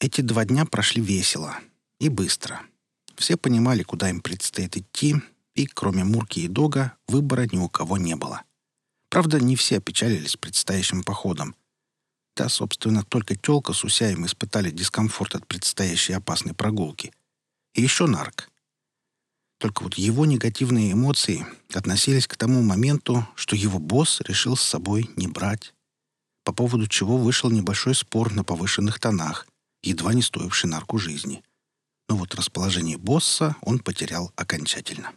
Эти два дня прошли весело и быстро. Все понимали, куда им предстоит идти, и, кроме Мурки и Дога, выбора ни у кого не было. Правда, не все опечалились предстоящим походом. Да, собственно, только тёлка с Усяем испытали дискомфорт от предстоящей опасной прогулки. И еще нарк. Только вот его негативные эмоции относились к тому моменту, что его босс решил с собой не брать. По поводу чего вышел небольшой спор на повышенных тонах, едва не стоивший нарку жизни. Но вот расположение босса он потерял окончательно.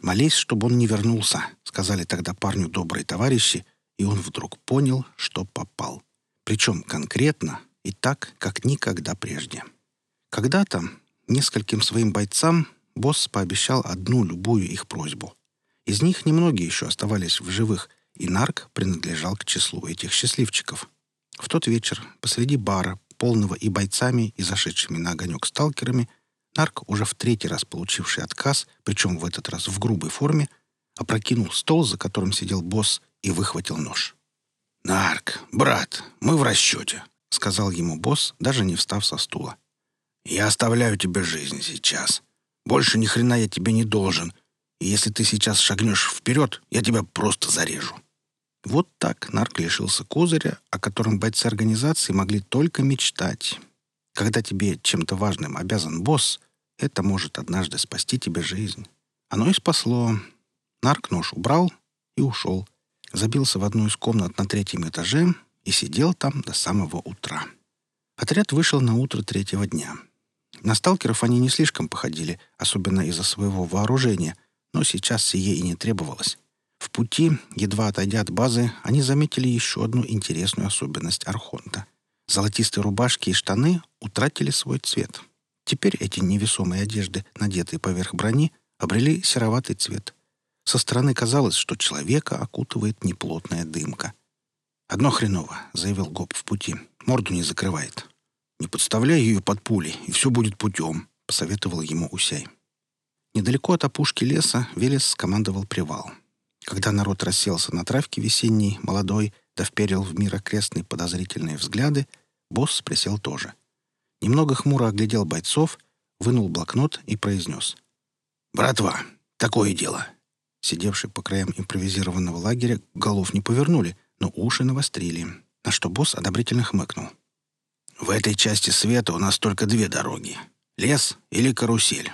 «Молись, чтобы он не вернулся», — сказали тогда парню добрые товарищи, и он вдруг понял, что попал. Причем конкретно и так, как никогда прежде. Когда-то нескольким своим бойцам босс пообещал одну любую их просьбу. Из них немногие еще оставались в живых, и Нарк принадлежал к числу этих счастливчиков. В тот вечер посреди бара, полного и бойцами, и зашедшими на огонек сталкерами, Нарк, уже в третий раз получивший отказ, причем в этот раз в грубой форме, опрокинул стол, за которым сидел босс, и выхватил нож. «Нарк, брат, мы в расчете», — сказал ему босс, даже не встав со стула. «Я оставляю тебе жизнь сейчас. Больше ни хрена я тебе не должен. И если ты сейчас шагнешь вперед, я тебя просто зарежу». Вот так Нарк лишился козыря, о котором бойцы организации могли только мечтать. Когда тебе чем-то важным обязан босс, это может однажды спасти тебе жизнь. Оно и спасло. Нарк нож убрал и ушел. Забился в одну из комнат на третьем этаже и сидел там до самого утра. Отряд вышел на утро третьего дня. На сталкеров они не слишком походили, особенно из-за своего вооружения, но сейчас сие и не требовалось. В пути, едва отойдя от базы, они заметили еще одну интересную особенность Архонта. Золотистые рубашки и штаны утратили свой цвет. Теперь эти невесомые одежды, надетые поверх брони, обрели сероватый цвет. Со стороны казалось, что человека окутывает неплотная дымка. «Одно хреново», — заявил Гоп в пути. «Морду не закрывает». «Не подставляй ее под пули, и все будет путем», — посоветовал ему Усяй. Недалеко от опушки леса Велес скомандовал привал. Когда народ расселся на травке весенней, молодой, да вперил в мир окрестные подозрительные взгляды, босс присел тоже. Немного хмуро оглядел бойцов, вынул блокнот и произнес. «Братва, такое дело. Сидевшие по краям импровизированного лагеря голов не повернули, но уши навострили, на что босс одобрительно хмыкнул. «В этой части света у нас только две дороги — лес или карусель.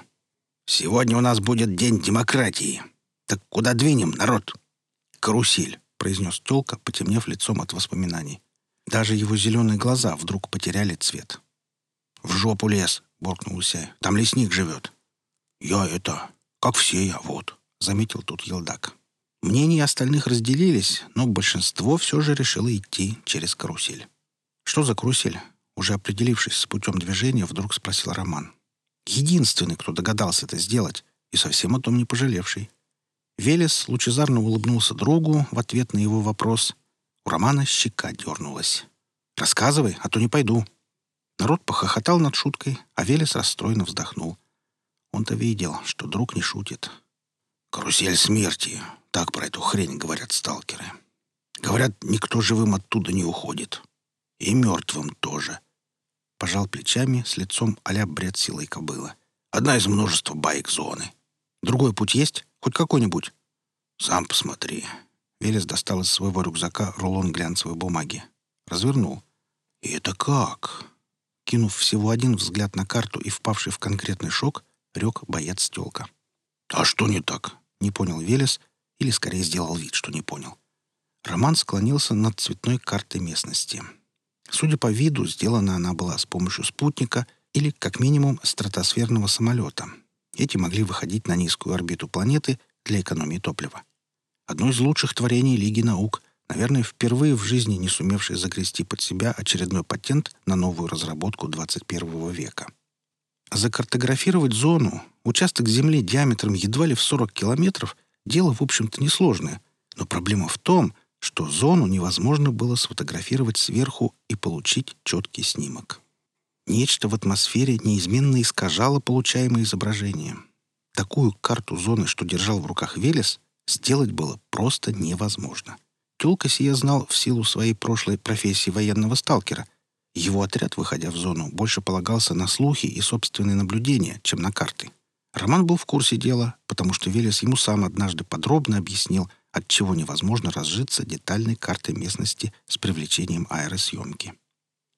Сегодня у нас будет день демократии. Так куда двинем, народ?» «Карусель», — произнес Толка, потемнев лицом от воспоминаний. Даже его зеленые глаза вдруг потеряли цвет. «В жопу лес!» — буркнул Усяй. «Там лесник живет». «Я это... Как все я, вот». — заметил тут Елдак. Мнения остальных разделились, но большинство все же решило идти через карусель. «Что за карусель?» Уже определившись с путем движения, вдруг спросил Роман. Единственный, кто догадался это сделать, и совсем о том не пожалевший. Велес лучезарно улыбнулся другу в ответ на его вопрос. У Романа щека дернулась. «Рассказывай, а то не пойду». Народ похохотал над шуткой, а Велес расстроенно вздохнул. Он-то видел, что друг не шутит. «Карусель смерти», — так про эту хрень говорят сталкеры. Говорят, никто живым оттуда не уходит. И мертвым тоже. Пожал плечами с лицом а бред силой кобыла. Одна из множества байк зоны. Другой путь есть? Хоть какой-нибудь? Сам посмотри. Велес достал из своего рюкзака рулон глянцевой бумаги. Развернул. И это как? Кинув всего один взгляд на карту и впавший в конкретный шок, рёк боец тёлка. «А что не так?» — не понял Велес, или скорее сделал вид, что не понял. Роман склонился над цветной картой местности. Судя по виду, сделана она была с помощью спутника или, как минимум, стратосферного самолета. Эти могли выходить на низкую орбиту планеты для экономии топлива. Одно из лучших творений Лиги наук, наверное, впервые в жизни не сумевший загрести под себя очередной патент на новую разработку 21 века. Закартографировать зону, участок Земли диаметром едва ли в 40 километров, дело, в общем-то, несложное. Но проблема в том, что зону невозможно было сфотографировать сверху и получить четкий снимок. Нечто в атмосфере неизменно искажало получаемое изображение. Такую карту зоны, что держал в руках Велес, сделать было просто невозможно. Тёлка сия знал в силу своей прошлой профессии военного сталкера. Его отряд, выходя в зону, больше полагался на слухи и собственные наблюдения, чем на карты. Роман был в курсе дела, потому что Велес ему сам однажды подробно объяснил, от чего невозможно разжиться детальной картой местности с привлечением аэросъемки.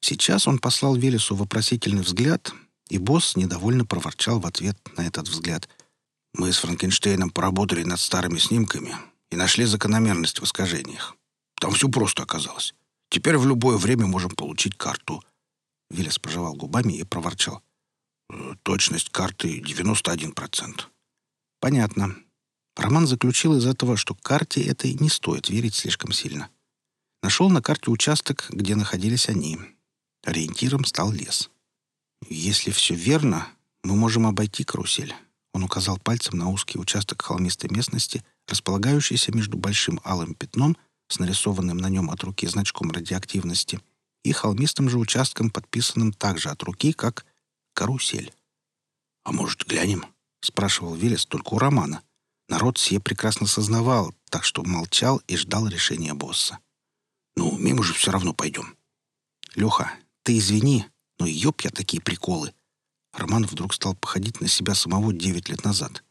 Сейчас он послал Велесу вопросительный взгляд, и босс недовольно проворчал в ответ на этот взгляд. «Мы с Франкенштейном поработали над старыми снимками и нашли закономерность в искажениях. Там все просто оказалось. Теперь в любое время можем получить карту». Велес пожевал губами и проворчал. «Э, «Точность карты 91%. «Понятно». Роман заключил из этого, что карте этой не стоит верить слишком сильно. Нашел на карте участок, где находились они. Ориентиром стал лес. «Если все верно, мы можем обойти карусель». Он указал пальцем на узкий участок холмистой местности, располагающийся между большим алым пятном — с нарисованным на нем от руки значком радиоактивности, и холмистым же участком, подписанным также от руки, как «карусель». «А может, глянем?» — спрашивал Велес только у Романа. Народ все прекрасно сознавал, так что молчал и ждал решения босса. «Ну, мимо же все равно пойдем». «Леха, ты извини, но ёб я такие приколы». Роман вдруг стал походить на себя самого девять лет назад.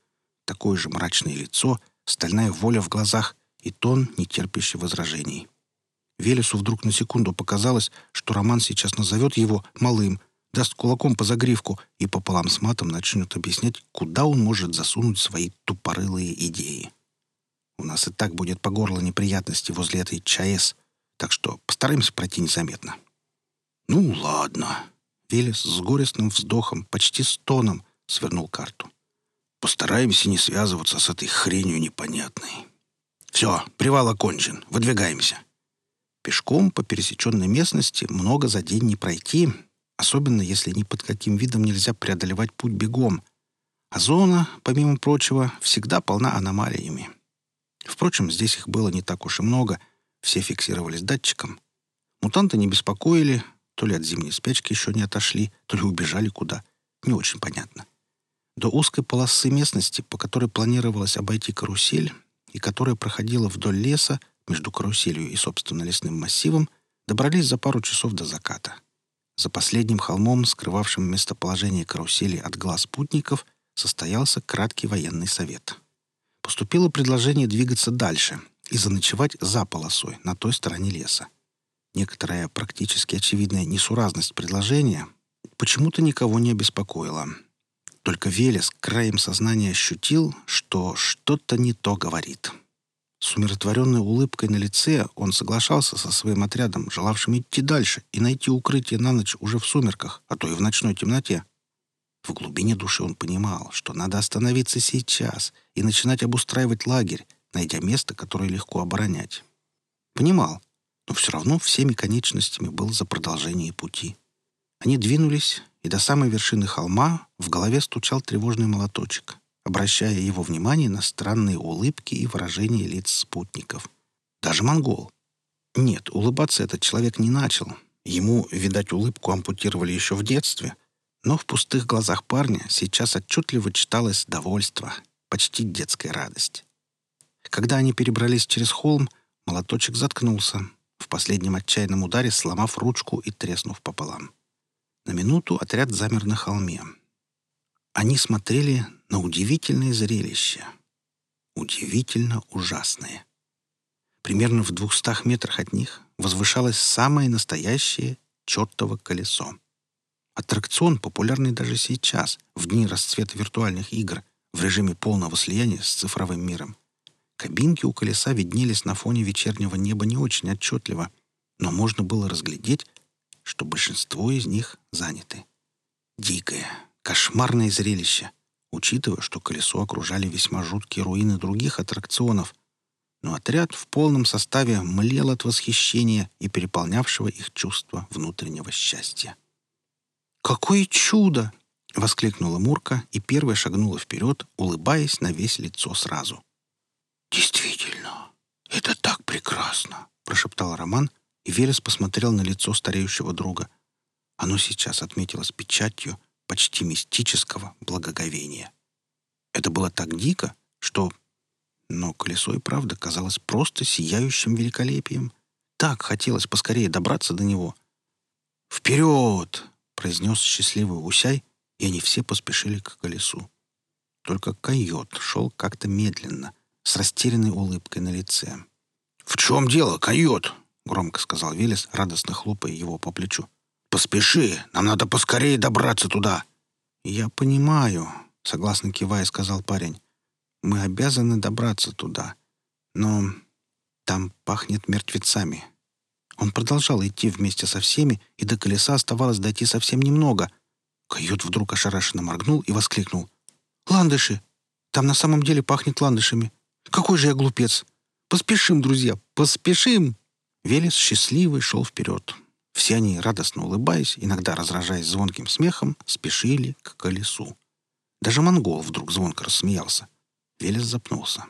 Такое же мрачное лицо, стальная воля в глазах и тон, не терпящий возражений. Велесу вдруг на секунду показалось, что Роман сейчас назовет его «малым», даст кулаком по загривку и пополам с матом начнет объяснять, куда он может засунуть свои тупорылые идеи. У нас и так будет по горло неприятностей возле этой ЧАЭС, так что постараемся пройти незаметно. «Ну, ладно». Велес с горестным вздохом, почти стоном, свернул карту. «Постараемся не связываться с этой хренью непонятной». «Все, привал окончен. Выдвигаемся». Пешком по пересеченной местности много за день не пройти, особенно если ни под каким видом нельзя преодолевать путь бегом. А зона, помимо прочего, всегда полна аномалиями. Впрочем, здесь их было не так уж и много, все фиксировались датчиком. Мутанты не беспокоили, то ли от зимней спячки еще не отошли, то ли убежали куда. Не очень понятно. До узкой полосы местности, по которой планировалось обойти карусель, и которая проходила вдоль леса между каруселью и, собственно, лесным массивом, добрались за пару часов до заката. За последним холмом, скрывавшим местоположение карусели от глаз путников, состоялся краткий военный совет. Поступило предложение двигаться дальше и заночевать за полосой, на той стороне леса. Некоторая практически очевидная несуразность предложения почему-то никого не обеспокоила — только Велес краем сознания ощутил, что что-то не то говорит. С умиротворенной улыбкой на лице он соглашался со своим отрядом, желавшим идти дальше и найти укрытие на ночь уже в сумерках, а то и в ночной темноте. В глубине души он понимал, что надо остановиться сейчас и начинать обустраивать лагерь, найдя место, которое легко оборонять. Понимал, но все равно всеми конечностями был за продолжение пути. Они двинулись, и до самой вершины холма в голове стучал тревожный молоточек, обращая его внимание на странные улыбки и выражения лиц спутников. Даже монгол. Нет, улыбаться этот человек не начал. Ему, видать, улыбку ампутировали еще в детстве. Но в пустых глазах парня сейчас отчетливо читалось довольство, почти детская радость. Когда они перебрались через холм, молоточек заткнулся, в последнем отчаянном ударе сломав ручку и треснув пополам. На минуту отряд замер на холме. Они смотрели на удивительное зрелище. Удивительно ужасное. Примерно в двухстах метрах от них возвышалось самое настоящее чертово колесо. Аттракцион, популярный даже сейчас, в дни расцвета виртуальных игр, в режиме полного слияния с цифровым миром. Кабинки у колеса виднелись на фоне вечернего неба не очень отчетливо, но можно было разглядеть, что большинство из них заняты. Дикое, кошмарное зрелище, учитывая, что колесо окружали весьма жуткие руины других аттракционов, но отряд в полном составе млел от восхищения и переполнявшего их чувства внутреннего счастья. «Какое чудо!» — воскликнула Мурка и первая шагнула вперед, улыбаясь на весь лицо сразу. «Действительно, это так прекрасно!» — прошептал Роман, и Велес посмотрел на лицо стареющего друга. Оно сейчас отметилось печатью почти мистического благоговения. Это было так дико, что... Но колесо и правда казалось просто сияющим великолепием. Так хотелось поскорее добраться до него. «Вперед!» — произнес счастливый Усяй, и они все поспешили к колесу. Только койот шел как-то медленно, с растерянной улыбкой на лице. «В чем дело, койот?» — громко сказал Велес, радостно хлопая его по плечу. «Поспеши, нам надо поскорее добраться туда!» «Я понимаю», — согласно кивая, сказал парень. «Мы обязаны добраться туда. Но там пахнет мертвецами». Он продолжал идти вместе со всеми, и до колеса оставалось дойти совсем немного. Койот вдруг ошарашенно моргнул и воскликнул. «Ландыши! Там на самом деле пахнет ландышами! Какой же я глупец! Поспешим, друзья, поспешим!» Велес счастливый шел вперед. Все они, радостно улыбаясь, иногда разражаясь звонким смехом, спешили к колесу. Даже монгол вдруг звонко рассмеялся. Велес запнулся.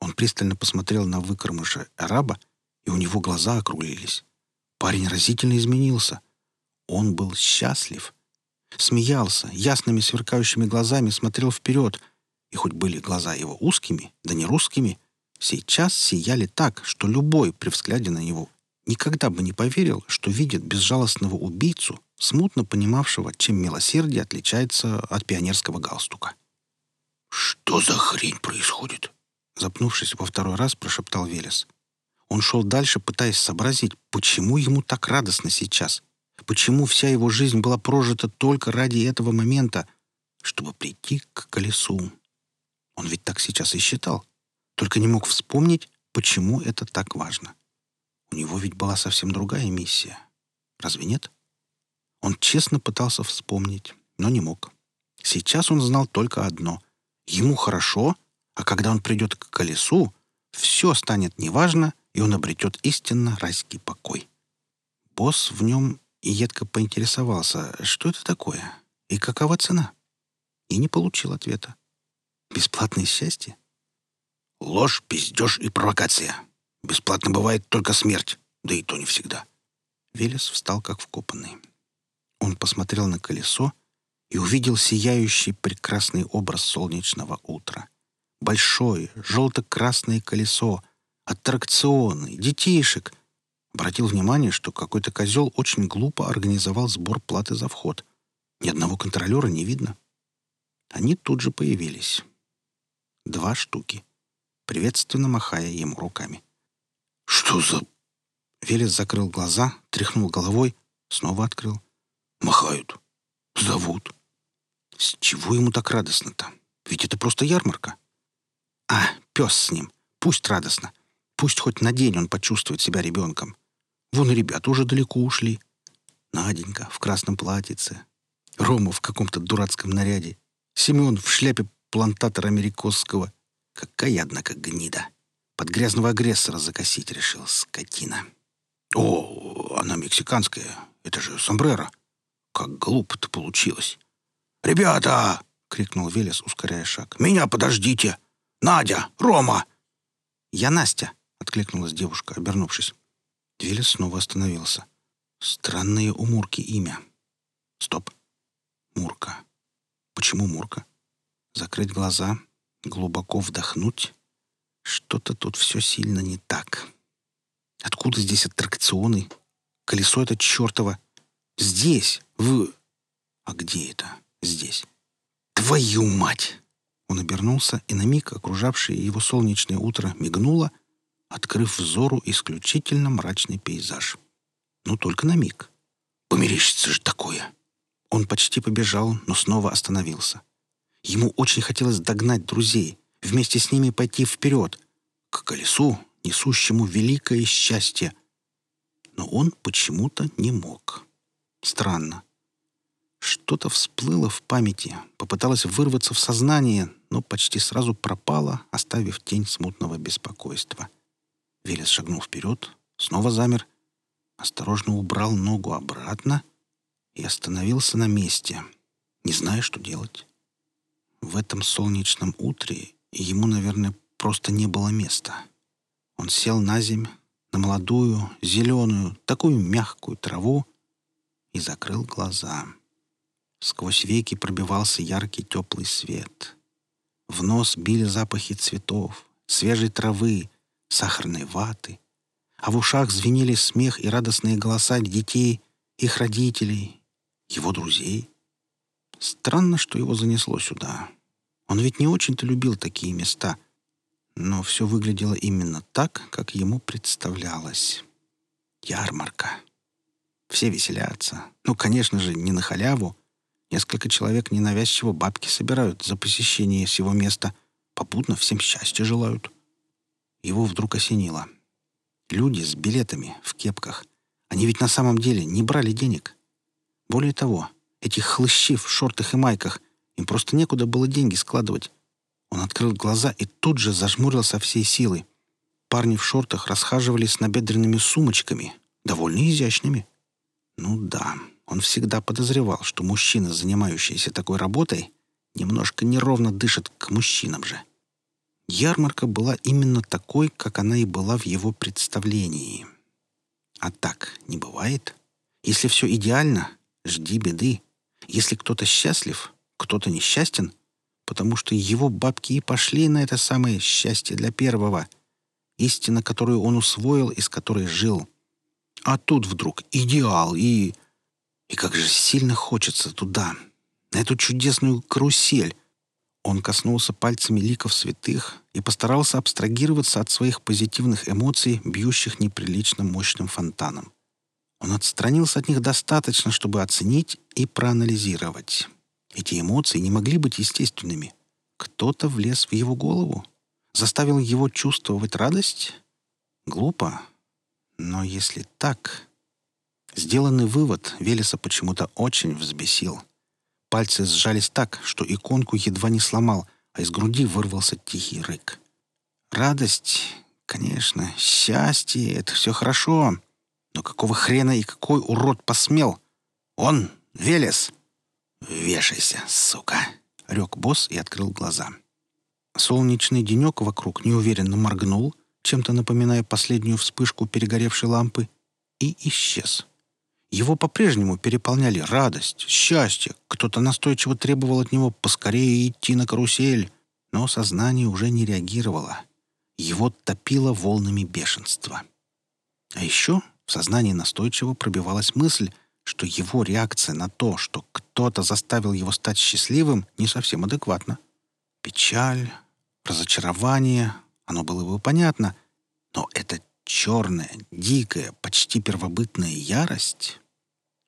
Он пристально посмотрел на выкормыша араба, и у него глаза округлились. Парень разительно изменился. Он был счастлив. Смеялся, ясными сверкающими глазами смотрел вперед, и хоть были глаза его узкими, да не русскими, сейчас сияли так, что любой при взгляде на него никогда бы не поверил, что видит безжалостного убийцу, смутно понимавшего, чем милосердие отличается от пионерского галстука. «Что за хрень происходит?» Запнувшись во второй раз, прошептал Велес. Он шел дальше, пытаясь сообразить, почему ему так радостно сейчас. Почему вся его жизнь была прожита только ради этого момента, чтобы прийти к колесу. Он ведь так сейчас и считал. Только не мог вспомнить, почему это так важно. У него ведь была совсем другая миссия. Разве нет? Он честно пытался вспомнить, но не мог. Сейчас он знал только одно. Ему хорошо, а когда он придет к колесу, все станет неважно, и он обретет истинно райский покой. Босс в нем и едко поинтересовался, что это такое и какова цена. И не получил ответа. Бесплатное счастье? Ложь, пиздеж и провокация. Бесплатно бывает только смерть, да и то не всегда. Велес встал как вкопанный. Он посмотрел на колесо и увидел сияющий прекрасный образ солнечного утра. Большое, желто-красное колесо — аттракционы, детишек. Обратил внимание, что какой-то козел очень глупо организовал сбор платы за вход. Ни одного контролера не видно. Они тут же появились. Два штуки, приветственно махая ему руками. «Что за...» Велес закрыл глаза, тряхнул головой, снова открыл. «Махают. Зовут». С чего ему так радостно-то? Ведь это просто ярмарка. А, пес с ним. Пусть радостно. Пусть хоть на день он почувствует себя ребенком. Вон и ребята уже далеко ушли. Наденька в красном платьице. Рома в каком-то дурацком наряде. Семен в шляпе плантатора америкосского. Какая, однако, гнида. Под грязного агрессора закосить решил, скотина. О, она мексиканская. Это же сомбреро. Как глупо-то получилось. «Ребята!» — крикнул Велес, ускоряя шаг. «Меня подождите! Надя! Рома!» «Я Настя!» откликнулась девушка, обернувшись. Велес снова остановился. Странное у Мурки имя. Стоп. Мурка. Почему Мурка? Закрыть глаза, глубоко вдохнуть. Что-то тут все сильно не так. Откуда здесь аттракционы? Колесо это чертово. Здесь, в... А где это? Здесь. Твою мать! Он обернулся, и на миг окружавшее его солнечное утро мигнуло — открыв взору исключительно мрачный пейзаж. Ну, только на миг. Померещится же такое. Он почти побежал, но снова остановился. Ему очень хотелось догнать друзей, вместе с ними пойти вперед, к колесу, несущему великое счастье. Но он почему-то не мог. Странно. Что-то всплыло в памяти, попыталось вырваться в сознание, но почти сразу пропало, оставив тень смутного беспокойства. Велес шагнул вперед, снова замер, осторожно убрал ногу обратно и остановился на месте, не зная, что делать. В этом солнечном утре ему, наверное, просто не было места. Он сел на земь, на молодую, зеленую, такую мягкую траву и закрыл глаза. Сквозь веки пробивался яркий теплый свет. В нос били запахи цветов, свежей травы, сахарной ваты, а в ушах звенели смех и радостные голоса детей их родителей, его друзей. Странно, что его занесло сюда. Он ведь не очень-то любил такие места. Но все выглядело именно так, как ему представлялось. Ярмарка. Все веселятся. Ну, конечно же, не на халяву. Несколько человек ненавязчиво бабки собирают за посещение всего места. Попутно всем счастья желают. Его вдруг осенило. Люди с билетами в кепках. Они ведь на самом деле не брали денег. Более того, этих хлыщи в шортах и майках, им просто некуда было деньги складывать. Он открыл глаза и тут же зажмурился всей силы. Парни в шортах расхаживали с набедренными сумочками, довольно изящными. Ну да, он всегда подозревал, что мужчины, занимающиеся такой работой, немножко неровно дышат к мужчинам же. Ярмарка была именно такой, как она и была в его представлении. А так не бывает. Если все идеально, жди беды. Если кто-то счастлив, кто-то несчастен, потому что его бабки и пошли на это самое счастье для первого. Истина, которую он усвоил и с которой жил. А тут вдруг идеал и... И как же сильно хочется туда, на эту чудесную карусель, он коснулся пальцами ликов святых и постарался абстрагироваться от своих позитивных эмоций, бьющих неприлично мощным фонтаном. Он отстранился от них достаточно, чтобы оценить и проанализировать. Эти эмоции не могли быть естественными. Кто-то влез в его голову, заставил его чувствовать радость. Глупо. Но если так... Сделанный вывод Велеса почему-то очень взбесил — Пальцы сжались так, что иконку едва не сломал, а из груди вырвался тихий рык. Радость, конечно, счастье — это все хорошо. Но какого хрена и какой урод посмел? Он — Велес. «Вешайся, сука!» — рек босс и открыл глаза. Солнечный денек вокруг неуверенно моргнул, чем-то напоминая последнюю вспышку перегоревшей лампы, и исчез. Его по-прежнему переполняли радость, счастье. Кто-то настойчиво требовал от него поскорее идти на карусель, но сознание уже не реагировало. Его топило волнами бешенства. А еще в сознании настойчиво пробивалась мысль, что его реакция на то, что кто-то заставил его стать счастливым, не совсем адекватна. Печаль, разочарование, оно было бы понятно, но эта черная, дикая, почти первобытная ярость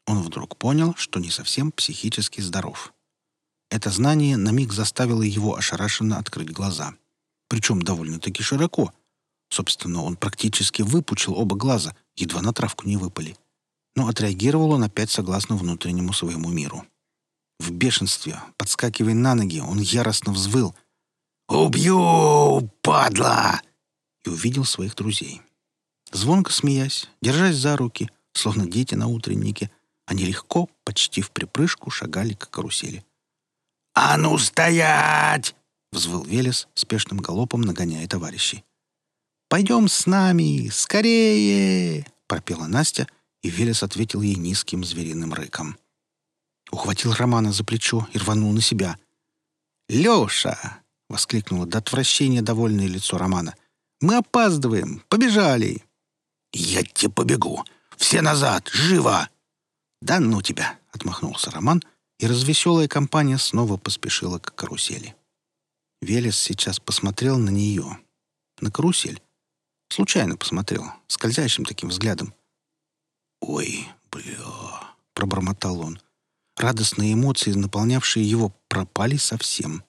он вдруг понял, что не совсем психически здоров. Это знание на миг заставило его ошарашенно открыть глаза. Причем довольно-таки широко. Собственно, он практически выпучил оба глаза, едва на травку не выпали. Но отреагировал он опять согласно внутреннему своему миру. В бешенстве, подскакивая на ноги, он яростно взвыл. «Убью, падла!» и увидел своих друзей. Звонко смеясь, держась за руки, словно дети на утреннике, они легко, почти в припрыжку, шагали к карусели. «А ну стоять!» — взвыл Велес, спешным галопом нагоняя товарищей. «Пойдем с нами! Скорее!» — пропела Настя, и Велес ответил ей низким звериным рыком. Ухватил Романа за плечо и рванул на себя. «Леша!» — воскликнуло до отвращения довольное лицо Романа. «Мы опаздываем! Побежали!» «Я тебе побегу! Все назад! Живо!» «Да ну тебя!» — отмахнулся Роман, и развеселая компания снова поспешила к карусели. Велес сейчас посмотрел на нее. На карусель. Случайно посмотрел, скользящим таким взглядом. «Ой, бля!» — пробормотал он. Радостные эмоции, наполнявшие его, пропали совсем.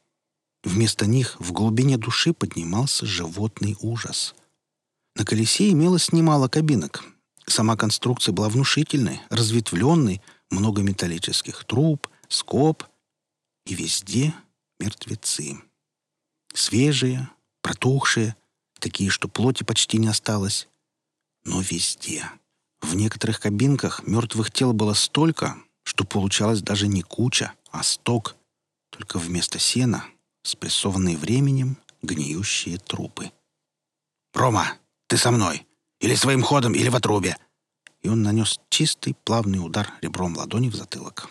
Вместо них в глубине души поднимался животный ужас. На колесе имелось немало кабинок, Сама конструкция была внушительной, разветвленной, много металлических труб, скоб, и везде мертвецы. Свежие, протухшие, такие, что плоти почти не осталось. Но везде. В некоторых кабинках мертвых тел было столько, что получалось даже не куча, а сток. Только вместо сена спрессованные временем гниющие трупы. «Рома, ты со мной!» Или своим ходом, или в отрубе!» И он нанес чистый, плавный удар ребром ладони в затылок.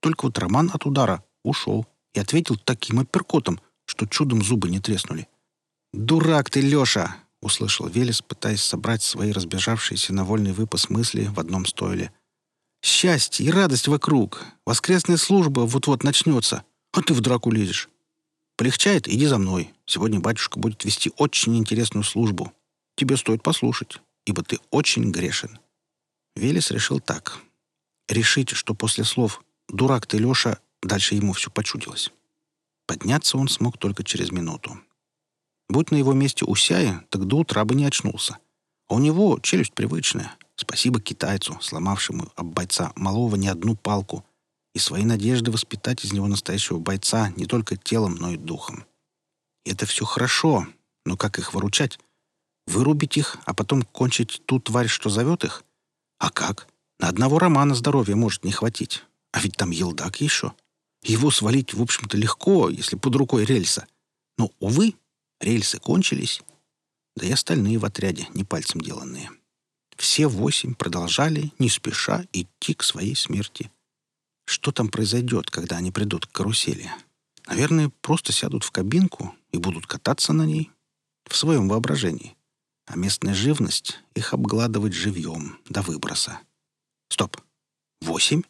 Только вот Роман от удара ушел и ответил таким апперкотом, что чудом зубы не треснули. «Дурак ты, Леша!» — услышал Велес, пытаясь собрать свои разбежавшиеся на вольный выпас мысли в одном стойле. Счастье и радость вокруг. Воскресная служба вот-вот начнется, а ты в драку лезешь. Полегчает, иди за мной. Сегодня батюшка будет вести очень интересную службу. Тебе стоит послушать, ибо ты очень грешен». Велес решил так. Решить, что после слов «дурак ты, Леша», дальше ему все почудилось. Подняться он смог только через минуту. Будь на его месте Усяя, так до утра бы не очнулся. А у него челюсть привычная. Спасибо китайцу, сломавшему об бойца малого не одну палку, и свои надежды воспитать из него настоящего бойца не только телом, но и духом. И это все хорошо, но как их выручать? Вырубить их, а потом кончить ту тварь, что зовет их? А как? На одного романа здоровья может не хватить. А ведь там елдак еще. Его свалить, в общем-то, легко, если под рукой рельса. Но, увы, рельсы кончились. Да и остальные в отряде не пальцем деланные. Все восемь продолжали, не спеша, идти к своей смерти. Что там произойдет, когда они придут к карусели? Наверное, просто сядут в кабинку и будут кататься на ней в своем воображении. А местная живность их обгладывать живьем до выброса. Стоп. Восемь?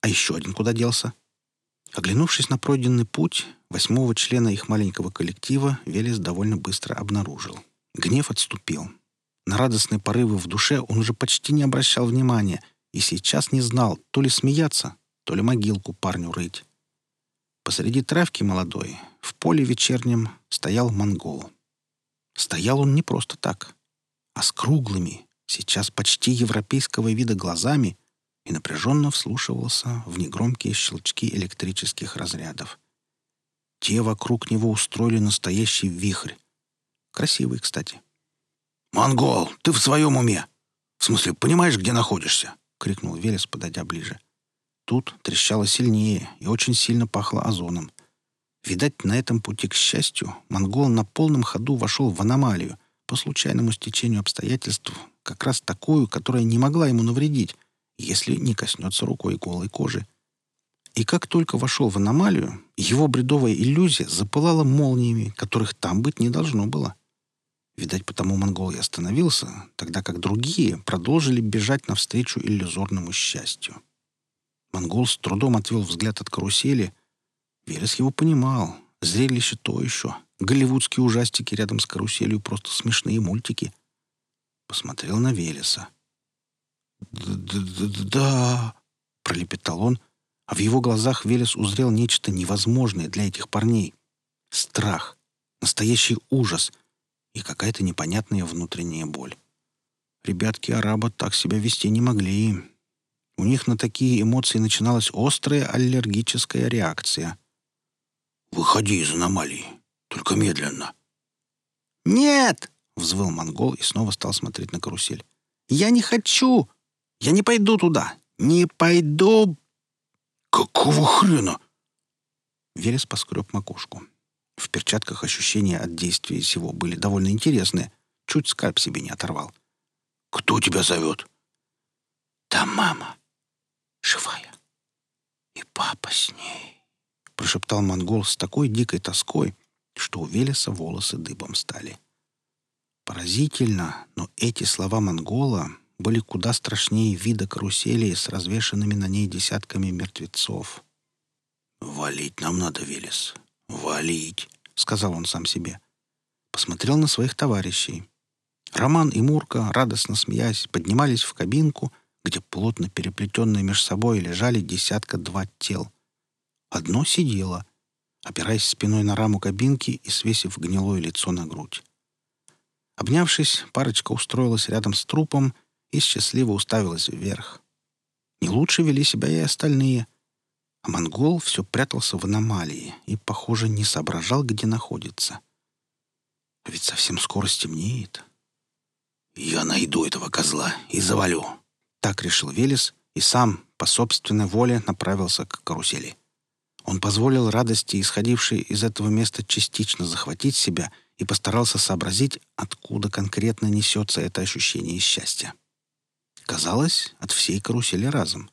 А еще один куда делся? Оглянувшись на пройденный путь, восьмого члена их маленького коллектива Велес довольно быстро обнаружил. Гнев отступил. На радостные порывы в душе он уже почти не обращал внимания и сейчас не знал, то ли смеяться, то ли могилку парню рыть. Посреди травки молодой, в поле вечернем, стоял монгол. Стоял он не просто так, а с круглыми, сейчас почти европейского вида глазами и напряженно вслушивался в негромкие щелчки электрических разрядов. Те вокруг него устроили настоящий вихрь. Красивый, кстати. «Монгол, ты в своем уме? В смысле, понимаешь, где находишься?» — крикнул Велес, подойдя ближе. — Тут трещало сильнее и очень сильно пахло озоном. Видать, на этом пути к счастью монгол на полном ходу вошел в аномалию, по случайному стечению обстоятельств, как раз такую, которая не могла ему навредить, если не коснется рукой голой кожи. И как только вошел в аномалию, его бредовая иллюзия запылала молниями, которых там быть не должно было. Видать, потому монгол и остановился, тогда как другие продолжили бежать навстречу иллюзорному счастью. Монгол с трудом отвел взгляд от карусели. Велес его понимал. Зрелище то еще. Голливудские ужастики рядом с каруселью просто смешные мультики. Посмотрел на Велеса. «Да...» — пролепетал он, а в его глазах Велес узрел нечто невозможное для этих парней. Страх, настоящий ужас и какая-то непонятная внутренняя боль. Ребятки-араба так себя вести не могли. У них на такие эмоции начиналась острая аллергическая реакция. «Выходи из аномалии, только медленно». «Нет!» — взвыл монгол и снова стал смотреть на карусель. «Я не хочу! Я не пойду туда! Не пойду!» «Какого хрена?» Велес поскреб макушку. В перчатках ощущения от действия всего были довольно интересные. Чуть скальп себе не оторвал. «Кто тебя зовет?» «Там мама живая. И папа с ней, — прошептал монгол с такой дикой тоской, что у Велеса волосы дыбом стали. Поразительно, но эти слова монгола были куда страшнее вида карусели с развешанными на ней десятками мертвецов. «Валить нам надо, Велес, валить», — сказал он сам себе. Посмотрел на своих товарищей. Роман и Мурка, радостно смеясь, поднимались в кабинку — где плотно переплетенные между собой лежали десятка-два тел. Одно сидело, опираясь спиной на раму кабинки и свесив гнилое лицо на грудь. Обнявшись, парочка устроилась рядом с трупом и счастливо уставилась вверх. Не лучше вели себя и остальные. А монгол все прятался в аномалии и, похоже, не соображал, где находится. Ведь совсем скоро стемнеет. «Я найду этого козла и завалю», так решил Велес и сам, по собственной воле, направился к карусели. Он позволил радости, исходившей из этого места, частично захватить себя и постарался сообразить, откуда конкретно несется это ощущение счастья. Казалось, от всей карусели разом.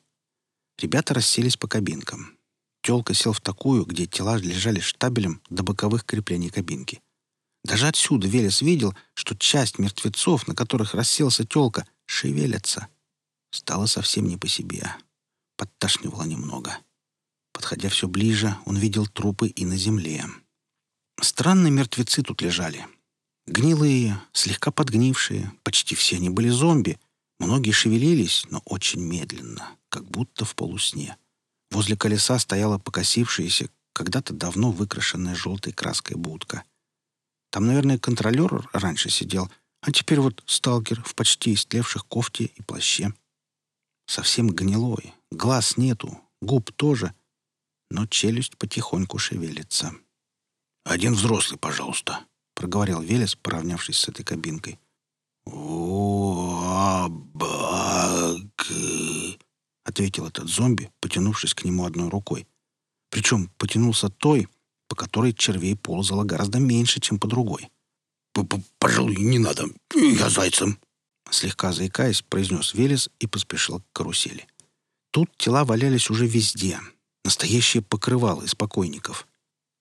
Ребята расселись по кабинкам. Телка сел в такую, где тела лежали штабелем до боковых креплений кабинки. Даже отсюда Велес видел, что часть мертвецов, на которых расселся телка, шевелятся — Стало совсем не по себе. Подташнивало немного. Подходя все ближе, он видел трупы и на земле. Странные мертвецы тут лежали. Гнилые, слегка подгнившие, почти все они были зомби. Многие шевелились, но очень медленно, как будто в полусне. Возле колеса стояла покосившаяся, когда-то давно выкрашенная желтой краской будка. Там, наверное, контролер раньше сидел, а теперь вот сталкер в почти истлевших кофте и плаще. Совсем гнилой, глаз нету, губ тоже, но челюсть потихоньку шевелится. «Один взрослый, пожалуйста», — проговорил Велес, поравнявшись с этой кабинкой. «О-а-баг», — ответил этот зомби, потянувшись к нему одной рукой. Причем потянулся той, по которой червей ползало гораздо меньше, чем по другой. П -п «Пожалуй, не надо. Я зайцем», — слегка заикаясь, произнес Велес и поспешил к карусели. Тут тела валялись уже везде. Настоящее покрывало из покойников.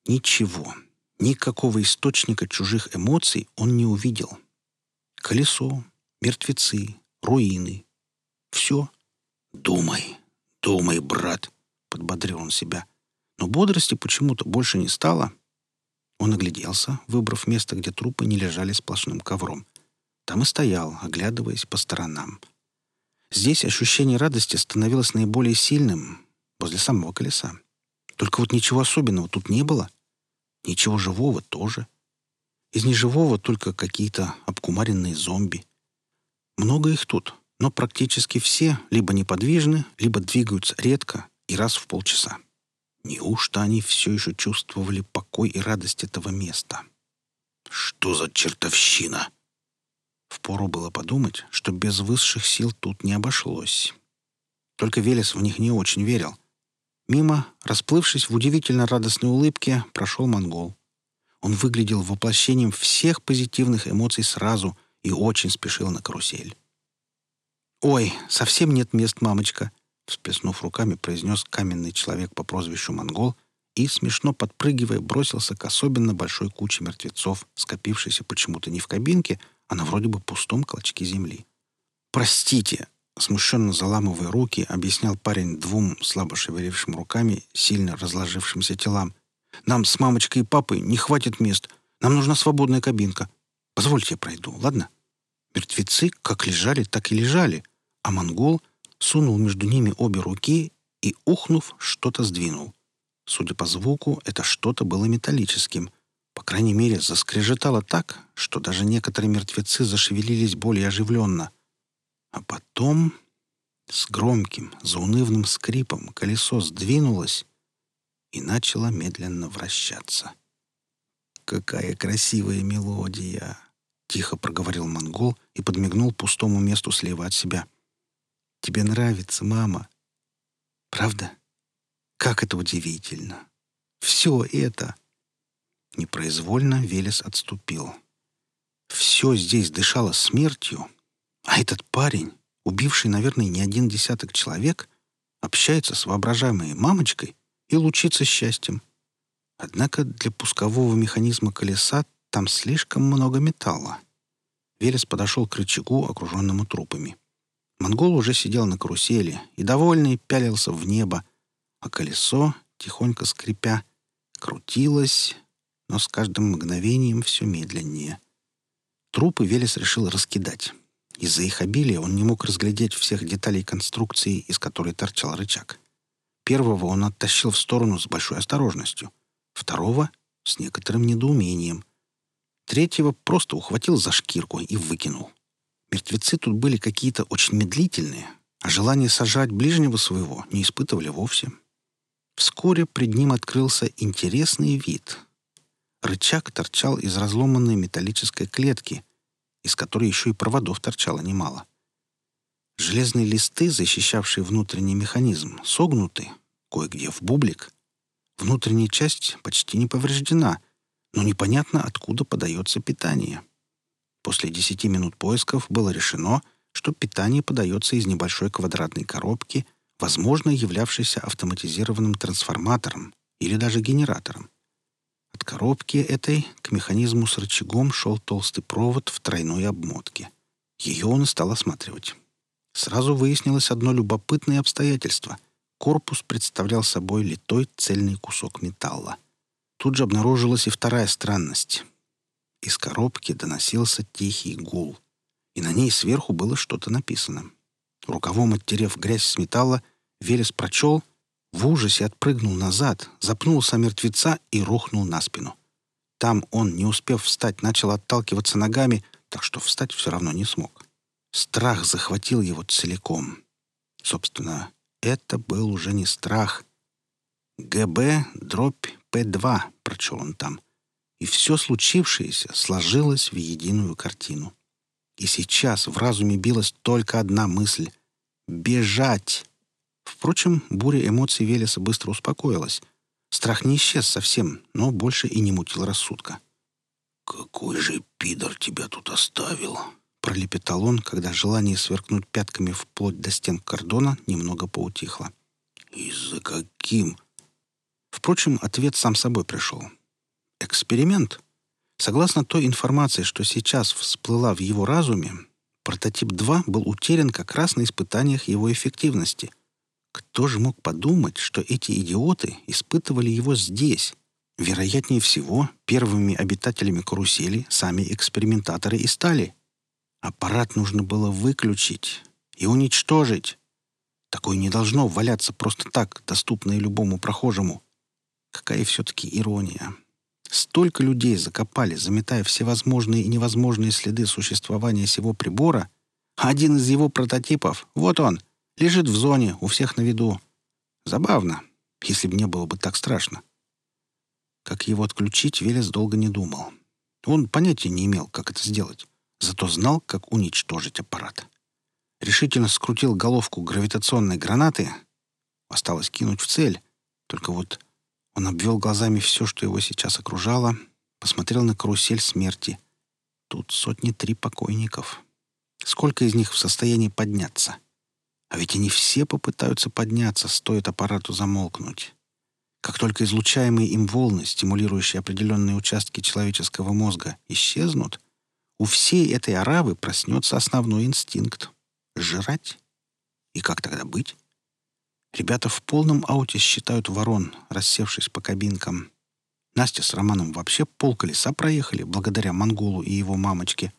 Ничего, никакого источника чужих эмоций он не увидел. Колесо, мертвецы, руины. Все. «Думай, думай, брат», — подбодрил он себя. Но бодрости почему-то больше не стало. Он огляделся, выбрав место, где трупы не лежали сплошным ковром. Там и стоял, оглядываясь по сторонам. Здесь ощущение радости становилось наиболее сильным, возле самого колеса. Только вот ничего особенного тут не было. Ничего живого тоже. Из неживого только какие-то обкумаренные зомби. Много их тут, но практически все либо неподвижны, либо двигаются редко и раз в полчаса. Неужто они все еще чувствовали покой и радость этого места? «Что за чертовщина?» Впору было подумать, что без высших сил тут не обошлось. Только Велес в них не очень верил. Мимо, расплывшись в удивительно радостной улыбке, прошел монгол. Он выглядел воплощением всех позитивных эмоций сразу и очень спешил на карусель. «Ой, совсем нет мест, мамочка!» всплеснув руками, произнес каменный человек по прозвищу Монгол и, смешно подпрыгивая, бросился к особенно большой куче мертвецов, скопившейся почему-то не в кабинке, а на вроде бы пустом клочке земли. «Простите!» — смущенно заламывая руки, объяснял парень двум слабо шевелившим руками, сильно разложившимся телам. «Нам с мамочкой и папой не хватит мест. Нам нужна свободная кабинка. Позвольте я пройду, ладно?» Мертвецы как лежали, так и лежали, а монгол сунул между ними обе руки и, ухнув, что-то сдвинул. Судя по звуку, это что-то было металлическим. По крайней мере, заскрежетало так, что даже некоторые мертвецы зашевелились более оживленно. А потом с громким, заунывным скрипом колесо сдвинулось и начало медленно вращаться. «Какая красивая мелодия!» — тихо проговорил монгол и подмигнул пустому месту слева от себя — Тебе нравится, мама. Правда? Как это удивительно. Все это. Непроизвольно Велес отступил. Все здесь дышало смертью, а этот парень, убивший, наверное, не один десяток человек, общается с воображаемой мамочкой и лучится счастьем. Однако для пускового механизма колеса там слишком много металла. Велес подошел к рычагу, окруженному трупами. Монгол уже сидел на карусели и, довольный, пялился в небо, а колесо, тихонько скрипя, крутилось, но с каждым мгновением все медленнее. Трупы Велес решил раскидать. Из-за их обилия он не мог разглядеть всех деталей конструкции, из которой торчал рычаг. Первого он оттащил в сторону с большой осторожностью, второго — с некоторым недоумением. Третьего просто ухватил за шкирку и выкинул. Мертвецы тут были какие-то очень медлительные, а желание сожрать ближнего своего не испытывали вовсе. Вскоре пред ним открылся интересный вид. Рычаг торчал из разломанной металлической клетки, из которой еще и проводов торчало немало. Железные листы, защищавшие внутренний механизм, согнуты, кое-где в бублик. Внутренняя часть почти не повреждена, но непонятно, откуда подается питание. После 10 минут поисков было решено, что питание подается из небольшой квадратной коробки, возможно, являвшейся автоматизированным трансформатором или даже генератором. От коробки этой к механизму с рычагом шел толстый провод в тройной обмотке. Ее он и стал осматривать. Сразу выяснилось одно любопытное обстоятельство. Корпус представлял собой литой цельный кусок металла. Тут же обнаружилась и вторая странность. Из коробки доносился тихий гул, и на ней сверху было что-то написано. Рукавом оттерев грязь с металла, Велес прочел, в ужасе отпрыгнул назад, запнулся мертвеца и рухнул на спину. Там он, не успев встать, начал отталкиваться ногами, так что встать все равно не смог. Страх захватил его целиком. Собственно, это был уже не страх. «ГБ дробь П2», — прочел он там. И все случившееся сложилось в единую картину. И сейчас в разуме билась только одна мысль — бежать. Впрочем, буря эмоций Велеса быстро успокоилась. Страх не исчез совсем, но больше и не мутил рассудка. «Какой же пидор тебя тут оставил?» — пролепетал он, когда желание сверкнуть пятками вплоть до стен кордона немного поутихло. «И за каким?» Впрочем, ответ сам собой пришел. Эксперимент. Согласно той информации, что сейчас всплыла в его разуме, прототип 2 был утерян как раз на испытаниях его эффективности. Кто же мог подумать, что эти идиоты испытывали его здесь? Вероятнее всего, первыми обитателями карусели сами экспериментаторы и стали. Аппарат нужно было выключить и уничтожить. Такое не должно валяться просто так, доступное любому прохожему. Какая все-таки ирония. Столько людей закопали, заметая всевозможные и невозможные следы существования сего прибора, а один из его прототипов, вот он, лежит в зоне, у всех на виду. Забавно, если бы не было бы так страшно. Как его отключить, Велес долго не думал. Он понятия не имел, как это сделать, зато знал, как уничтожить аппарат. Решительно скрутил головку гравитационной гранаты. Осталось кинуть в цель. Только вот он обвел глазами все, что его сейчас окружало, посмотрел на карусель смерти. Тут сотни три покойников. Сколько из них в состоянии подняться? А ведь они все попытаются подняться, стоит аппарату замолкнуть. Как только излучаемые им волны, стимулирующие определенные участки человеческого мозга, исчезнут, у всей этой аравы проснется основной инстинкт — жрать. И как тогда быть? Ребята в полном ауте считают ворон, рассевшись по кабинкам. Настя с Романом вообще полколеса проехали благодаря монголу и его мамочке.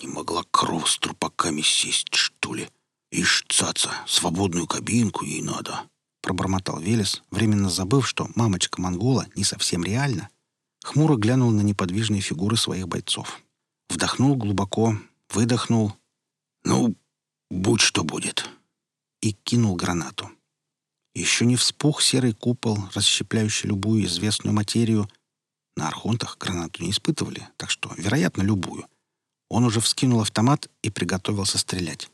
«Не могла кров с трупаками сесть, что ли? Ишь, цаца, свободную кабинку ей надо», — пробормотал Велес, временно забыв, что мамочка монгола не совсем реальна. Хмуро глянул на неподвижные фигуры своих бойцов. Вдохнул глубоко, выдохнул. «Ну, будь что будет». И кинул гранату. Еще не вспух серый купол, расщепляющий любую известную материю. На архонтах гранату не испытывали, так что, вероятно, любую. Он уже вскинул автомат и приготовился стрелять.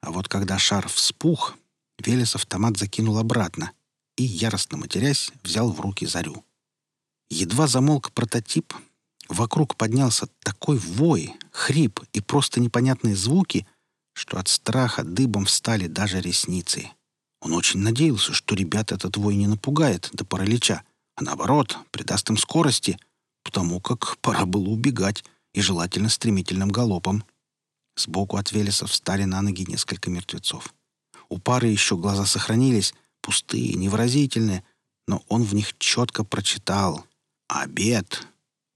А вот когда шар вспух, Велес автомат закинул обратно и, яростно матерясь, взял в руки зарю. Едва замолк прототип, вокруг поднялся такой вой, хрип и просто непонятные звуки, что от страха дыбом встали даже ресницы. Он очень надеялся, что ребят этот вой не напугает до паралича, а наоборот, придаст им скорости, потому как пора было убегать, и желательно стремительным галопом. Сбоку от Велеса встали на ноги несколько мертвецов. У пары еще глаза сохранились, пустые, невыразительные, но он в них четко прочитал «Обед».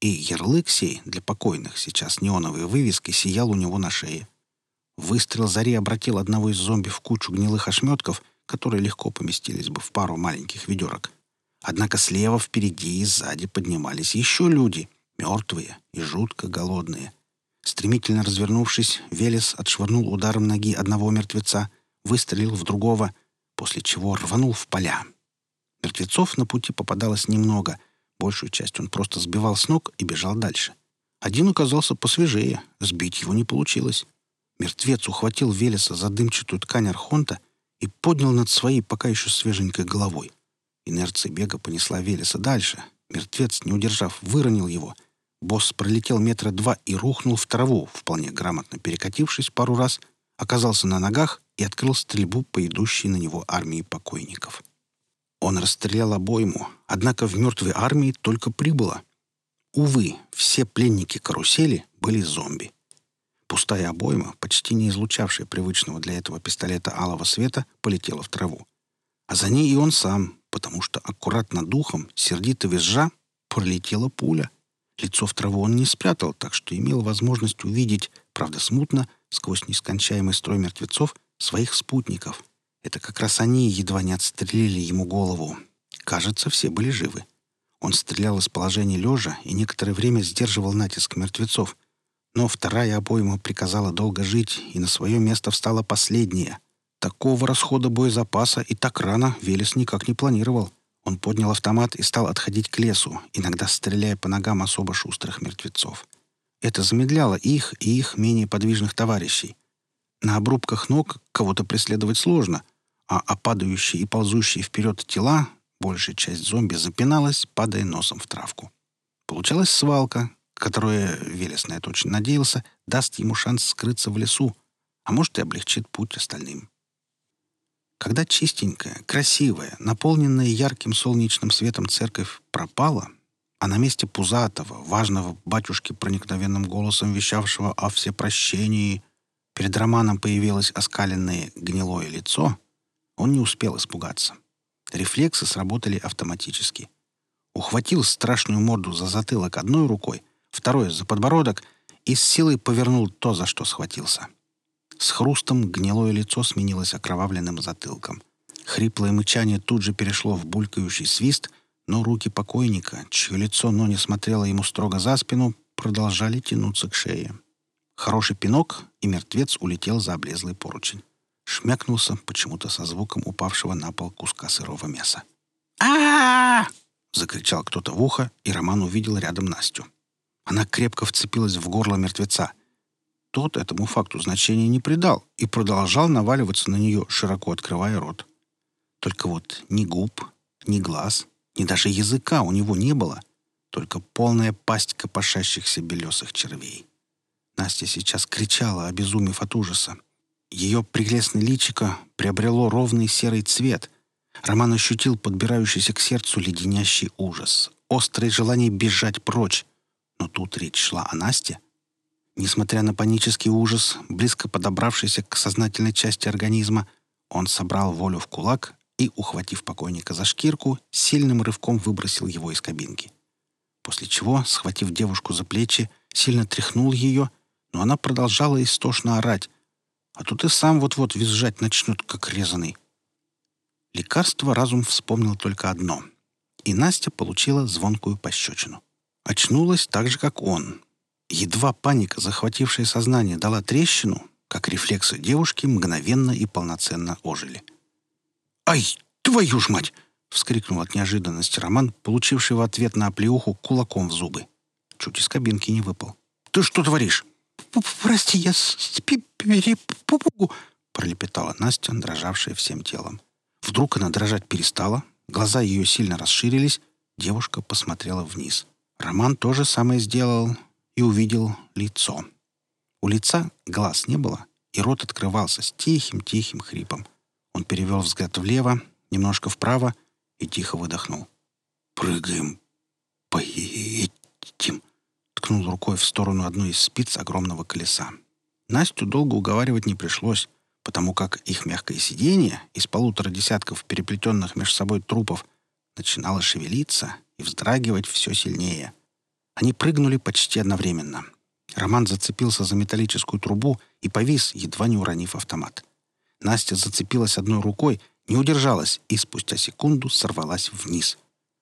И ярлык сей для покойных сейчас неоновой вывеской сиял у него на шее. Выстрел зари обратил одного из зомби в кучу гнилых ошметков, которые легко поместились бы в пару маленьких ведерок. Однако слева, впереди и сзади поднимались еще люди, мертвые и жутко голодные. Стремительно развернувшись, Велес отшвырнул ударом ноги одного мертвеца — выстрелил в другого, после чего рванул в поля. Мертвецов на пути попадалось немного. Большую часть он просто сбивал с ног и бежал дальше. Один оказался посвежее, сбить его не получилось. Мертвец ухватил Велеса за дымчатую ткань архонта и поднял над своей пока еще свеженькой головой. Инерция бега понесла Велеса дальше. Мертвец, не удержав, выронил его. Босс пролетел метра два и рухнул в траву, вполне грамотно перекатившись пару раз, оказался на ногах и открыл стрельбу по идущей на него армии покойников. Он расстрелял обойму, однако в мертвой армии только прибыло. Увы, все пленники карусели были зомби. Пустая обойма, почти не излучавшая привычного для этого пистолета алого света, полетела в траву. А за ней и он сам, потому что аккуратно духом, сердито визжа, пролетела пуля. Лицо в траву он не спрятал, так что имел возможность увидеть, правда смутно, сквозь нескончаемый строй мертвецов, своих спутников. Это как раз они едва не отстрелили ему голову. Кажется, все были живы. Он стрелял из положения лежа и некоторое время сдерживал натиск мертвецов. Но вторая обойма приказала долго жить, и на свое место встала последняя. Такого расхода боезапаса и так рано Велес никак не планировал. Он поднял автомат и стал отходить к лесу, иногда стреляя по ногам особо шустрых мертвецов. Это замедляло их и их менее подвижных товарищей. На обрубках ног кого-то преследовать сложно, а опадающие и ползущие вперед тела, большая часть зомби запиналась, падая носом в травку. Получалась свалка, которая, Велес на это очень надеялся, даст ему шанс скрыться в лесу, а может и облегчит путь остальным. Когда чистенькая, красивая, наполненная ярким солнечным светом церковь пропала, а на месте пузатого, важного батюшки проникновенным голосом вещавшего о всепрощении перед Романом появилось оскаленное гнилое лицо, он не успел испугаться. Рефлексы сработали автоматически. Ухватил страшную морду за затылок одной рукой, второй — за подбородок и с силой повернул то, за что схватился — с хрустом гнилое лицо сменилось окровавленным затылком. Хриплое мычание тут же перешло в булькающий свист, но руки покойника, чье лицо но не смотрело ему строго за спину, продолжали тянуться к шее. Хороший пинок, и мертвец улетел за облезлый поручень. Шмякнулся почему-то со звуком упавшего на пол куска сырого мяса. а закричал кто-то в ухо, и Роман увидел рядом Настю. Она крепко вцепилась в горло мертвеца — тот этому факту значения не придал и продолжал наваливаться на нее, широко открывая рот. Только вот ни губ, ни глаз, ни даже языка у него не было, только полная пасть копошащихся белесых червей. Настя сейчас кричала, обезумев от ужаса. Ее прелестное личико приобрело ровный серый цвет. Роман ощутил подбирающийся к сердцу леденящий ужас, острое желание бежать прочь. Но тут речь шла о Насте — Несмотря на панический ужас, близко подобравшийся к сознательной части организма, он собрал волю в кулак и, ухватив покойника за шкирку, сильным рывком выбросил его из кабинки. После чего, схватив девушку за плечи, сильно тряхнул ее, но она продолжала истошно орать. А тут и сам вот-вот визжать начнет, как резанный. Лекарство разум вспомнил только одно. И Настя получила звонкую пощечину. Очнулась так же, как он, Едва паника, захватившая сознание, дала трещину, как рефлексы девушки мгновенно и полноценно ожили. «Ай, твою ж мать!» — вскрикнул от неожиданности Роман, получивший в ответ на оплеуху кулаком в зубы. Чуть из кабинки не выпал. «Ты что творишь?» «Прости, я перепугу», — пролепетала Настя, дрожавшая всем телом. Вдруг она дрожать перестала, глаза ее сильно расширились, девушка посмотрела вниз. Роман тоже самое сделал, и увидел лицо. У лица глаз не было, и рот открывался с тихим-тихим хрипом. Он перевел взгляд влево, немножко вправо и тихо выдохнул. «Прыгаем, поедем!» ткнул рукой в сторону одной из спиц огромного колеса. Настю долго уговаривать не пришлось, потому как их мягкое сиденье из полутора десятков переплетенных между собой трупов начинало шевелиться и вздрагивать все сильнее — они прыгнули почти одновременно. Роман зацепился за металлическую трубу и повис, едва не уронив автомат. Настя зацепилась одной рукой, не удержалась и спустя секунду сорвалась вниз.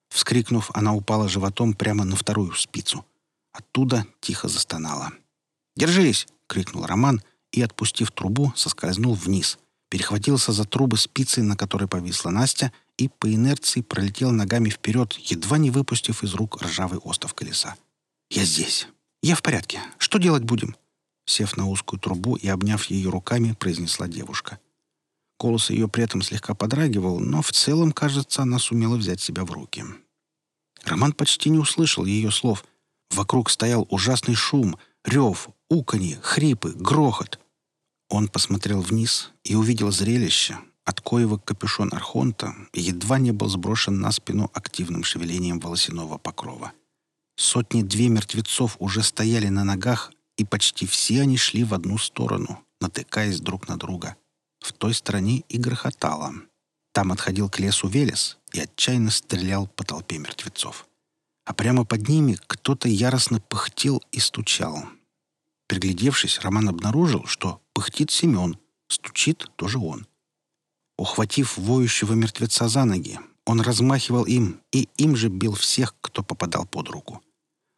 Вскрикнув, она упала животом прямо на вторую спицу. Оттуда тихо застонала. «Держись!» — крикнул Роман и, отпустив трубу, соскользнул вниз. Перехватился за трубы спицы, на которой повисла Настя, и по инерции пролетел ногами вперед, едва не выпустив из рук ржавый остов колеса. «Я здесь. Я в порядке. Что делать будем?» Сев на узкую трубу и обняв ее руками, произнесла девушка. Голос ее при этом слегка подрагивал, но в целом, кажется, она сумела взять себя в руки. Роман почти не услышал ее слов. Вокруг стоял ужасный шум, рев, уканье, хрипы, грохот. Он посмотрел вниз и увидел зрелище, от коего капюшон Архонта едва не был сброшен на спину активным шевелением волосяного покрова. Сотни-две мертвецов уже стояли на ногах и почти все они шли в одну сторону, натыкаясь друг на друга. В той стороне и грохотало. Там отходил к лесу Велес и отчаянно стрелял по толпе мертвецов. А прямо под ними кто-то яростно пыхтел и стучал. Приглядевшись, Роман обнаружил, что пыхтит Семен, стучит тоже он. Ухватив воющего мертвеца за ноги, он размахивал им и им же бил всех, кто попадал под руку.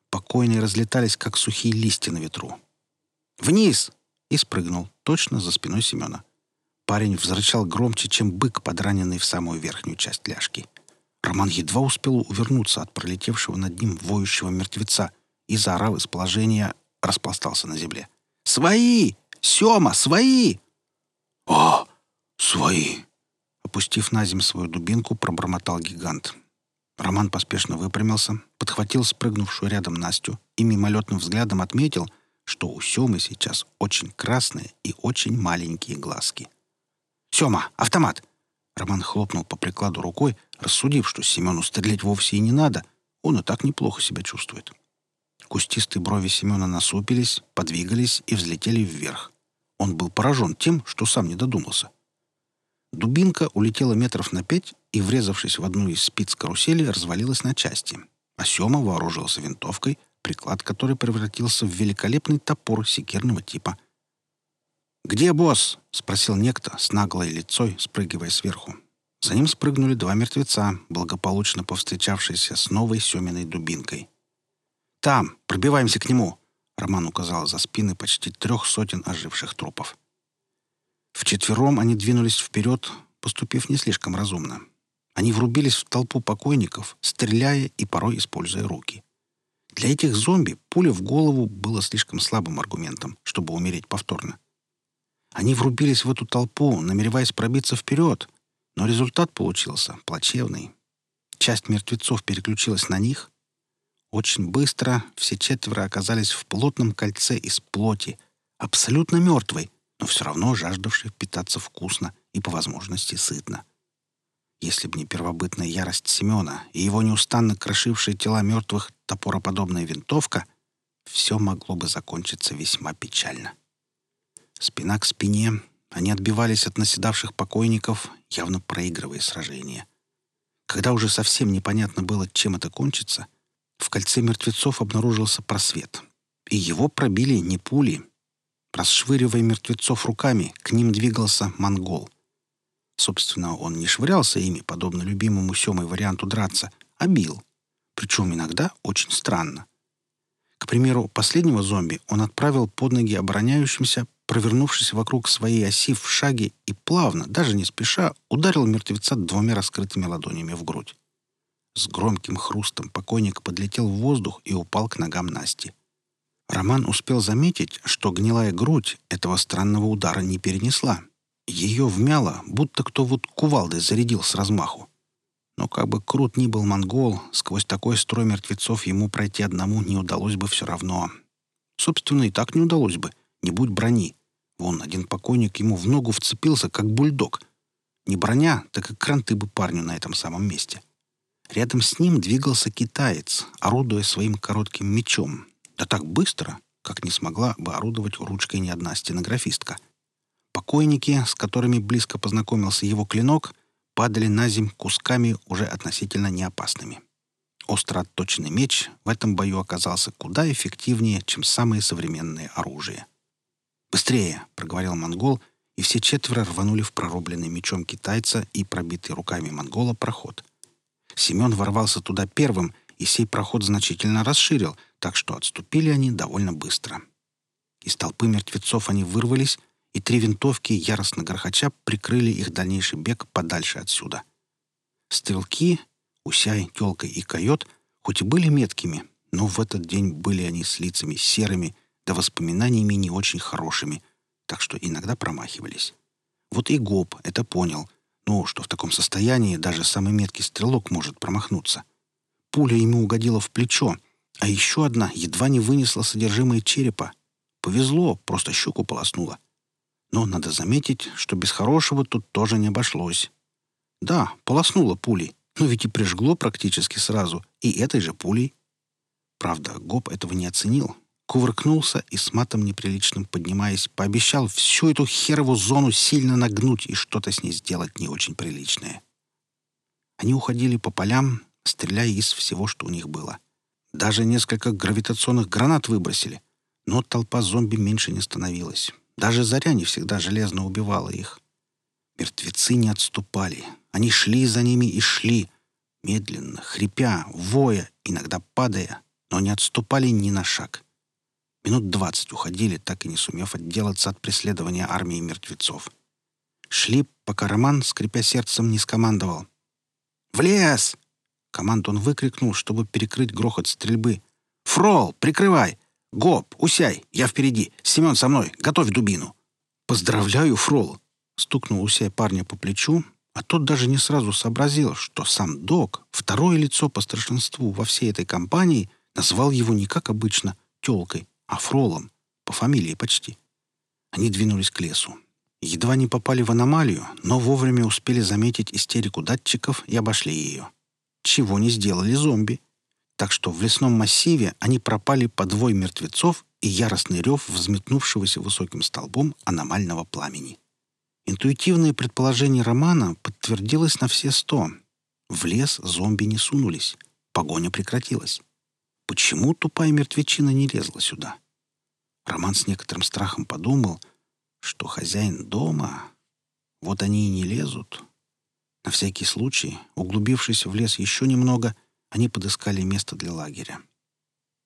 Покойные разлетались, как сухие листья на ветру. «Вниз!» и спрыгнул точно за спиной Семена. Парень взрычал громче, чем бык, подраненный в самую верхнюю часть ляжки. Роман едва успел увернуться от пролетевшего над ним воющего мертвеца и, заорав из положения, распластался на земле. «Свои! Сема, свои!» «О, свои!» Опустив на землю свою дубинку, пробормотал гигант. Роман поспешно выпрямился, подхватил спрыгнувшую рядом Настю и мимолетным взглядом отметил, что у Семы сейчас очень красные и очень маленькие глазки. «Сема, автомат!» Роман хлопнул по прикладу рукой, рассудив, что Семену стрелять вовсе и не надо, он и так неплохо себя чувствует. Кустистые брови Семена насупились, подвигались и взлетели вверх. Он был поражен тем, что сам не додумался. Дубинка улетела метров на пять и, врезавшись в одну из спиц карусели, развалилась на части. А Сема вооружился винтовкой, приклад которой превратился в великолепный топор секирного типа. «Где босс?» — спросил некто с наглой лицой, спрыгивая сверху. За ним спрыгнули два мертвеца, благополучно повстречавшиеся с новой Семиной дубинкой. «Там! Пробиваемся к нему!» — Роман указал за спины почти трех сотен оживших трупов. Вчетвером они двинулись вперед, поступив не слишком разумно. Они врубились в толпу покойников, стреляя и порой используя руки. Для этих зомби пуля в голову было слишком слабым аргументом, чтобы умереть повторно. Они врубились в эту толпу, намереваясь пробиться вперед, но результат получился плачевный. Часть мертвецов переключилась на них. Очень быстро все четверо оказались в плотном кольце из плоти, абсолютно мертвой, но все равно жаждавший питаться вкусно и, по возможности, сытно. Если б не первобытная ярость Семена и его неустанно крошившие тела мертвых топороподобная винтовка, все могло бы закончиться весьма печально. Спина к спине, они отбивались от наседавших покойников, явно проигрывая сражение. Когда уже совсем непонятно было, чем это кончится, в кольце мертвецов обнаружился просвет. И его пробили не пули, Расшвыривая мертвецов руками, к ним двигался монгол. Собственно, он не швырялся ими, подобно любимому Семой варианту драться, а бил. Причем иногда очень странно. К примеру, последнего зомби он отправил под ноги обороняющимся, провернувшись вокруг своей оси в шаге и плавно, даже не спеша, ударил мертвеца двумя раскрытыми ладонями в грудь. С громким хрустом покойник подлетел в воздух и упал к ногам Насти. Роман успел заметить, что гнилая грудь этого странного удара не перенесла. Ее вмяло, будто кто вот кувалдой зарядил с размаху. Но как бы крут ни был монгол, сквозь такой строй мертвецов ему пройти одному не удалось бы все равно. Собственно, и так не удалось бы, не будь брони. Вон, один покойник ему в ногу вцепился, как бульдог. Не броня, так и кранты бы парню на этом самом месте. Рядом с ним двигался китаец, орудуя своим коротким мечом, да так быстро, как не смогла бы орудовать ручкой ни одна стенографистка. Покойники, с которыми близко познакомился его клинок, падали на земь кусками уже относительно неопасными. Остро отточенный меч в этом бою оказался куда эффективнее, чем самые современные оружия. «Быстрее!» — проговорил монгол, и все четверо рванули в прорубленный мечом китайца и пробитый руками монгола проход. Семен ворвался туда первым и сей проход значительно расширил, так что отступили они довольно быстро. Из толпы мертвецов они вырвались, и три винтовки, яростно грохоча, прикрыли их дальнейший бег подальше отсюда. Стрелки, Усяй, Тёлка и Койот, хоть и были меткими, но в этот день были они с лицами серыми, да воспоминаниями не очень хорошими, так что иногда промахивались. Вот и Гоб это понял, ну, что в таком состоянии даже самый меткий стрелок может промахнуться — Пуля ему угодила в плечо, а еще одна едва не вынесла содержимое черепа. Повезло, просто щеку полоснула. Но надо заметить, что без хорошего тут тоже не обошлось. Да, полоснула пулей, но ведь и прижгло практически сразу, и этой же пулей. Правда, Гоб этого не оценил. Кувыркнулся и с матом неприличным поднимаясь, пообещал всю эту херову зону сильно нагнуть и что-то с ней сделать не очень приличное. Они уходили по полям, стреляя из всего, что у них было. Даже несколько гравитационных гранат выбросили, но толпа зомби меньше не становилась. Даже заря не всегда железно убивала их. Мертвецы не отступали. Они шли за ними и шли, медленно, хрипя, воя, иногда падая, но не отступали ни на шаг. Минут двадцать уходили, так и не сумев отделаться от преследования армии мертвецов. Шли, пока Роман, скрипя сердцем, не скомандовал. «В лес!» Команду он выкрикнул, чтобы перекрыть грохот стрельбы. «Фрол, прикрывай! Гоп, Усяй, я впереди! Семен со мной, готовь дубину!» «Поздравляю, Фрол!» Стукнул Усяй парня по плечу, а тот даже не сразу сообразил, что сам док, второе лицо по старшинству во всей этой компании, назвал его не как обычно тёлкой, а Фролом, по фамилии почти. Они двинулись к лесу. Едва не попали в аномалию, но вовремя успели заметить истерику датчиков и обошли ее. Чего не сделали зомби. Так что в лесном массиве они пропали по двое мертвецов и яростный рев взметнувшегося высоким столбом аномального пламени. Интуитивное предположение Романа подтвердилось на все сто. В лес зомби не сунулись. Погоня прекратилась. Почему тупая мертвечина не лезла сюда? Роман с некоторым страхом подумал, что хозяин дома... Вот они и не лезут. На всякий случай, углубившись в лес еще немного, они подыскали место для лагеря.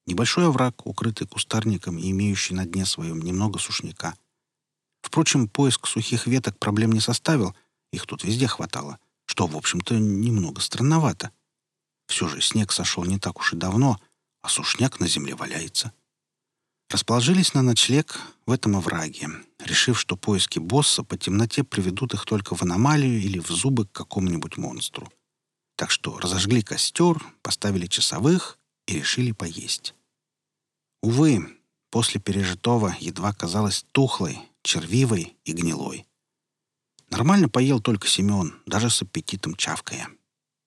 Небольшой овраг, укрытый кустарником и имеющий на дне своем немного сушняка. Впрочем, поиск сухих веток проблем не составил, их тут везде хватало, что, в общем-то, немного странновато. Все же снег сошел не так уж и давно, а сушняк на земле валяется. Расположились на ночлег в этом овраге, решив, что поиски босса по темноте приведут их только в аномалию или в зубы к какому-нибудь монстру. Так что разожгли костер, поставили часовых и решили поесть. Увы, после пережитого едва казалась тухлой, червивой и гнилой. Нормально поел только Семен, даже с аппетитом чавкая.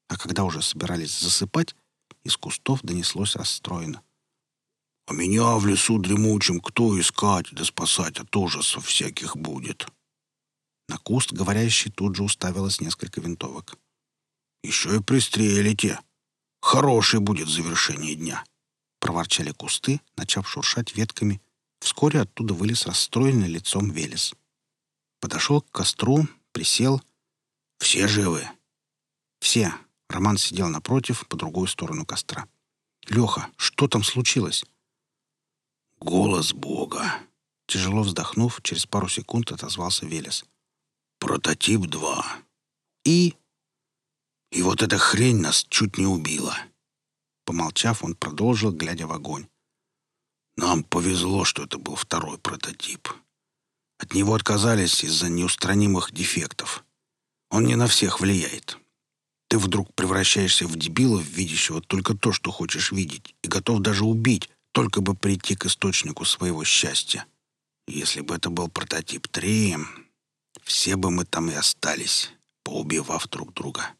А когда уже собирались засыпать, из кустов донеслось расстроено. «А меня в лесу дремучим кто искать да спасать от ужасов всяких будет?» На куст говорящий тут же уставилось несколько винтовок. «Еще и пристрелите. Хорошее будет завершение дня!» Проворчали кусты, начав шуршать ветками. Вскоре оттуда вылез расстроенный лицом Велес. Подошел к костру, присел. «Все живы?» «Все», Роман сидел напротив, по другую сторону костра. «Леха, что там случилось?» «Голос Бога!» Тяжело вздохнув, через пару секунд отозвался Велес. «Прототип 2. И...» «И вот эта хрень нас чуть не убила!» Помолчав, он продолжил, глядя в огонь. «Нам повезло, что это был второй прототип. От него отказались из-за неустранимых дефектов. Он не на всех влияет. Ты вдруг превращаешься в дебила, видящего только то, что хочешь видеть, и готов даже убить, только бы прийти к источнику своего счастья. Если бы это был прототип 3, все бы мы там и остались, поубивав друг друга.